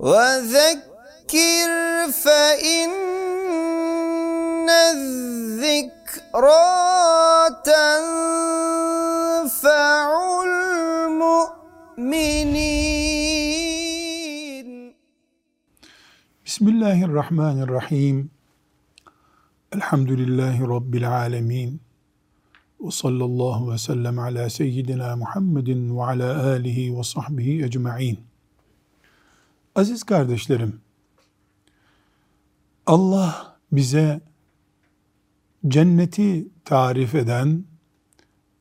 وذكر فإن الذكرى تنفع المؤمنين. بسم الله الرحمن الرحيم. الحمد لله رب العالمين. وصلى الله وسلم على سيدنا محمد وعلى آله وصحبه أجمعين. Aziz kardeşlerim, Allah bize cenneti tarif eden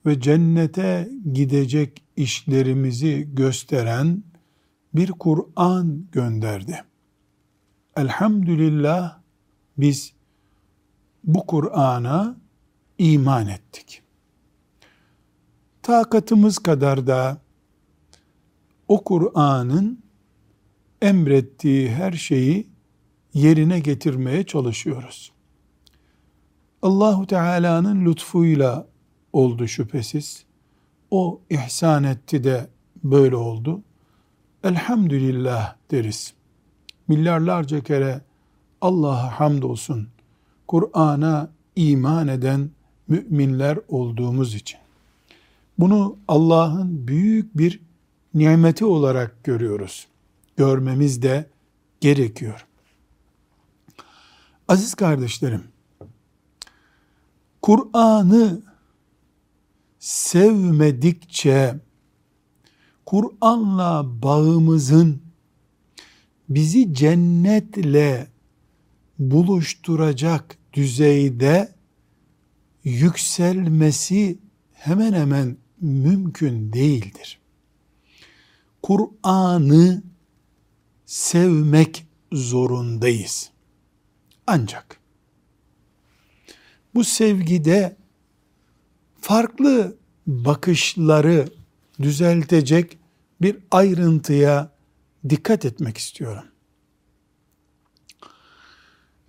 ve cennete gidecek işlerimizi gösteren bir Kur'an gönderdi. Elhamdülillah biz bu Kur'an'a iman ettik. Takatımız kadar da o Kur'an'ın emrettiği her şeyi yerine getirmeye çalışıyoruz. Allahu Teala'nın lütfuyla oldu şüphesiz. O ihsan etti de böyle oldu. Elhamdülillah deriz. Milyarlarca kere Allah'a hamdolsun. Kur'an'a iman eden müminler olduğumuz için. Bunu Allah'ın büyük bir nimeti olarak görüyoruz görmemiz de gerekiyor. Aziz kardeşlerim, Kur'an'ı sevmedikçe Kur'an'la bağımızın bizi cennetle buluşturacak düzeyde yükselmesi hemen hemen mümkün değildir. Kur'an'ı sevmek zorundayız. Ancak bu sevgide farklı bakışları düzeltecek bir ayrıntıya dikkat etmek istiyorum.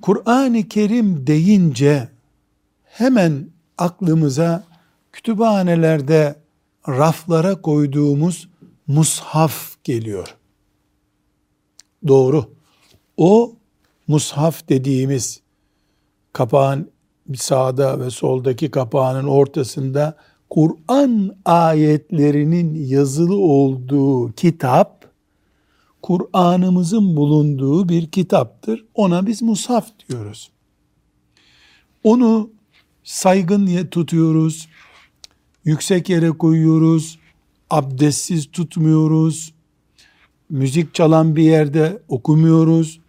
Kur'an-ı Kerim deyince hemen aklımıza kütüphanelerde raflara koyduğumuz mushaf geliyor. Doğru. O mushaf dediğimiz kapağın sağda ve soldaki kapağının ortasında Kur'an ayetlerinin yazılı olduğu kitap Kur'an'ımızın bulunduğu bir kitaptır. Ona biz mushaf diyoruz. Onu saygın tutuyoruz. Yüksek yere koyuyoruz. Abdestsiz tutmuyoruz müzik çalan bir yerde okumuyoruz.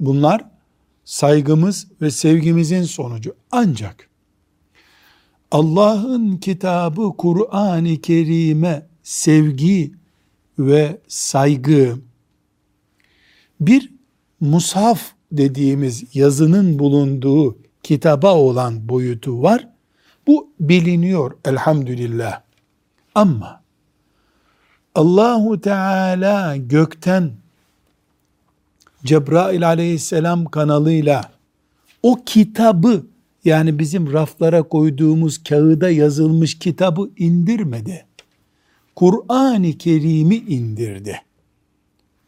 Bunlar saygımız ve sevgimizin sonucu. Ancak Allah'ın kitabı Kur'an-ı Kerim'e sevgi ve saygı bir mushaf dediğimiz yazının bulunduğu kitaba olan boyutu var. Bu biliniyor elhamdülillah. Ama Allahu Teala gökten Cebrail aleyhisselam kanalıyla o kitabı yani bizim raflara koyduğumuz kağıda yazılmış kitabı indirmedi. Kur'an-ı Kerim'i indirdi.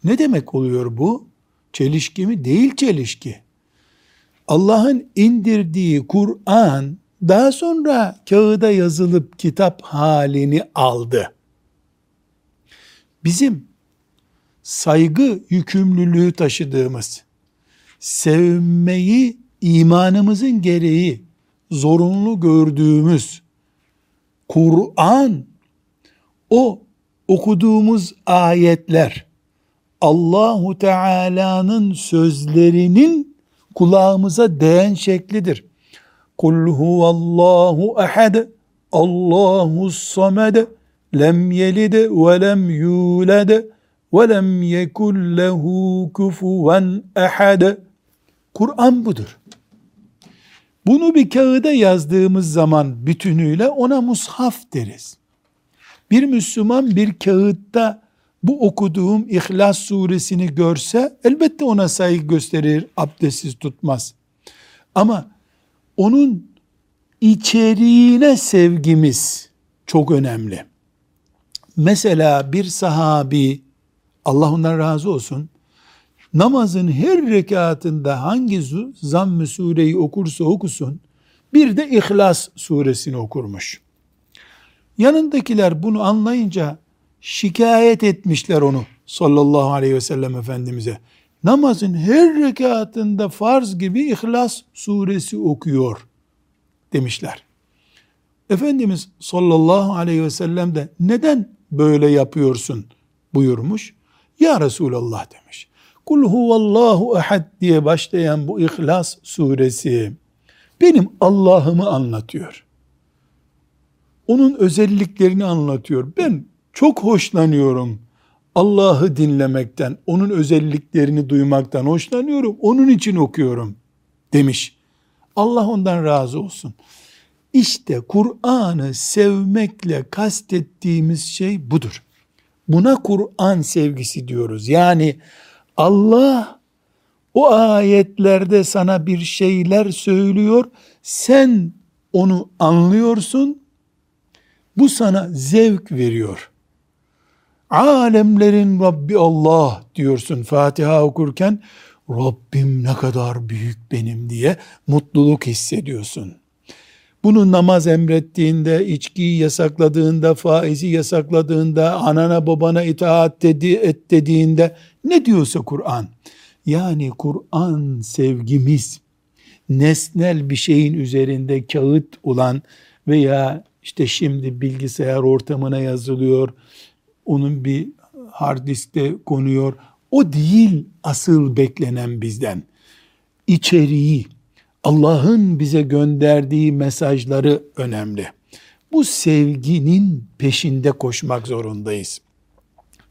Ne demek oluyor bu? Çelişki mi? Değil çelişki. Allah'ın indirdiği Kur'an daha sonra kağıda yazılıp kitap halini aldı bizim saygı yükümlülüğü taşıdığımız, sevmeyi imanımızın gereği zorunlu gördüğümüz Kur'an, o okuduğumuz ayetler, Allahu Teala'nın sözlerinin kulağımıza değen şeklidir. Kul huvallahu ehad, Allahu samed, lem yelid ve lem yulad ve lem yekun lehu kufuven ehad. Kur'an budur. Bunu bir kağıda yazdığımız zaman bütünüyle ona mushaf deriz. Bir Müslüman bir kağıtta bu okuduğum İhlas suresini görse elbette ona saygı gösterir, abdestsiz tutmaz. Ama onun içeriğine sevgimiz çok önemli. Mesela bir sahabi, Allah ondan razı olsun, namazın her rekatında hangi zamm-ı sureyi okursa okusun, bir de İhlas suresini okurmuş. Yanındakiler bunu anlayınca şikayet etmişler onu sallallahu aleyhi ve sellem Efendimiz'e. Namazın her rekatında farz gibi İhlas suresi okuyor demişler. Efendimiz sallallahu aleyhi ve sellem de neden böyle yapıyorsun buyurmuş. Ya Resulallah demiş. Kul huvallahu ehad diye başlayan bu İhlas suresi benim Allah'ımı anlatıyor. Onun özelliklerini anlatıyor. Ben çok hoşlanıyorum Allah'ı dinlemekten, onun özelliklerini duymaktan hoşlanıyorum. Onun için okuyorum demiş. Allah ondan razı olsun. İşte Kur'an'ı sevmekle kastettiğimiz şey budur. Buna Kur'an sevgisi diyoruz. Yani Allah o ayetlerde sana bir şeyler söylüyor. Sen onu anlıyorsun. Bu sana zevk veriyor. Alemlerin Rabbi Allah diyorsun Fatiha okurken Rabbim ne kadar büyük benim diye mutluluk hissediyorsun. Bunu namaz emrettiğinde, içkiyi yasakladığında, faizi yasakladığında, anana babana itaat dedi, et dediğinde ne diyorsa Kur'an. Yani Kur'an sevgimiz nesnel bir şeyin üzerinde kağıt olan veya işte şimdi bilgisayar ortamına yazılıyor, onun bir hard diskte konuyor. O değil asıl beklenen bizden. İçeriği, Allah'ın bize gönderdiği mesajları önemli. Bu sevginin peşinde koşmak zorundayız.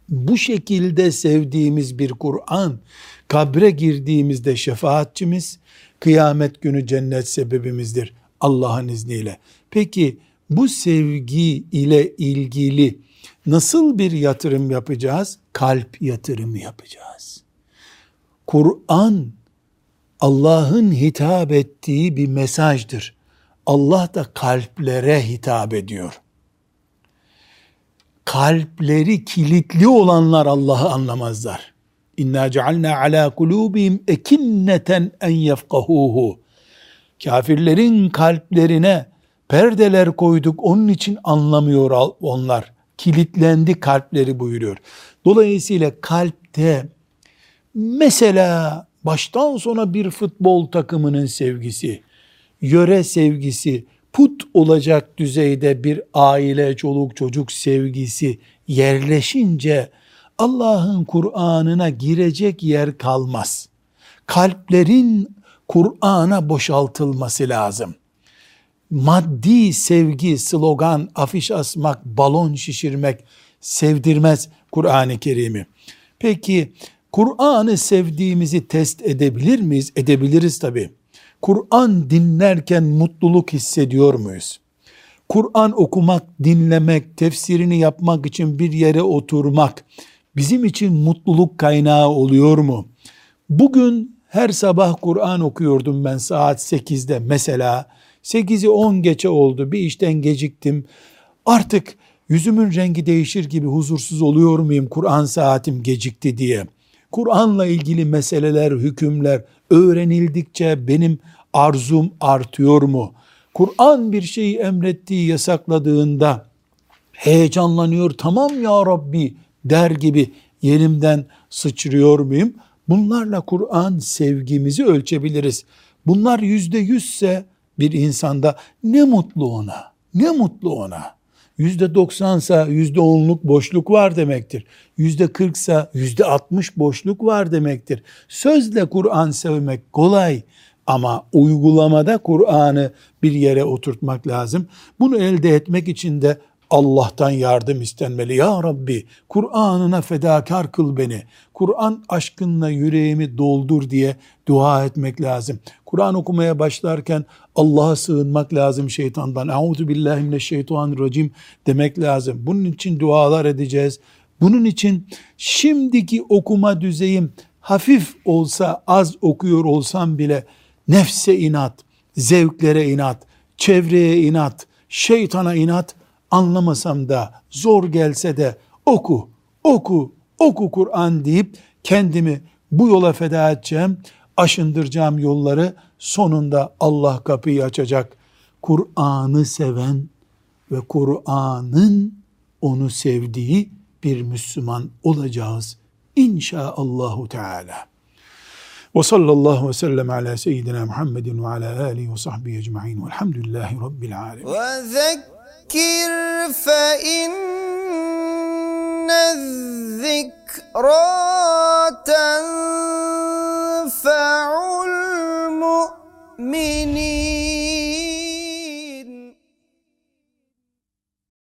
Bu şekilde sevdiğimiz bir Kur'an, kabre girdiğimizde şefaatçimiz, kıyamet günü cennet sebebimizdir Allah'ın izniyle. Peki bu sevgi ile ilgili nasıl bir yatırım yapacağız? Kalp yatırımı yapacağız. Kur'an Allah'ın hitap ettiği bir mesajdır. Allah da kalplere hitap ediyor. Kalpleri kilitli olanlar Allah'ı anlamazlar. İnna cealna ala kulubihim ekinneten en yefkahuhu. Kafirlerin kalplerine perdeler koyduk onun için anlamıyor onlar. Kilitlendi kalpleri buyuruyor. Dolayısıyla kalpte mesela baştan sona bir futbol takımının sevgisi, yöre sevgisi, put olacak düzeyde bir aile, çoluk çocuk sevgisi yerleşince Allah'ın Kur'an'ına girecek yer kalmaz. Kalplerin Kur'an'a boşaltılması lazım. Maddi sevgi, slogan, afiş asmak, balon şişirmek sevdirmez Kur'an-ı Kerim'i. Peki Kur'an'ı sevdiğimizi test edebilir miyiz? Edebiliriz tabi. Kur'an dinlerken mutluluk hissediyor muyuz? Kur'an okumak, dinlemek, tefsirini yapmak için bir yere oturmak bizim için mutluluk kaynağı oluyor mu? Bugün her sabah Kur'an okuyordum ben saat 8'de mesela. 8'i 10 geçe oldu bir işten geciktim. Artık yüzümün rengi değişir gibi huzursuz oluyor muyum Kur'an saatim gecikti diye. Kur'an'la ilgili meseleler, hükümler öğrenildikçe benim arzum artıyor mu? Kur'an bir şeyi emrettiği, yasakladığında heyecanlanıyor, tamam ya Rabbi der gibi yerimden sıçrıyor muyum? Bunlarla Kur'an sevgimizi ölçebiliriz. Bunlar yüzde yüzse bir insanda ne mutlu ona, ne mutlu ona. Yüzde doksansa yüzde onluk boşluk var demektir. Yüzde kırksa yüzde altmış boşluk var demektir. Sözle Kur'an sevmek kolay ama uygulamada Kur'an'ı bir yere oturtmak lazım. Bunu elde etmek için de Allah'tan yardım istenmeli. Ya Rabbi Kur'an'ına fedakar kıl beni. Kur'an aşkınla yüreğimi doldur diye dua etmek lazım. Kur'an okumaya başlarken Allah'a sığınmak lazım şeytandan. Euzu billahi mineşşeytanirracim demek lazım. Bunun için dualar edeceğiz. Bunun için şimdiki okuma düzeyim hafif olsa az okuyor olsam bile nefse inat, zevklere inat, çevreye inat, şeytana inat anlamasam da zor gelse de oku, oku, oku Kur'an deyip kendimi bu yola feda edeceğim, aşındıracağım yolları sonunda Allah kapıyı açacak. Kur'an'ı seven ve Kur'an'ın onu sevdiği bir Müslüman olacağız inşaallahu teala. Ve sallallahu ve sellem ala seyyidina Muhammedin ve ala alihi ve sahbihi ecma'in velhamdülillahi rabbil alemin. فذكر فإن الذكرى تنفع المؤمنين.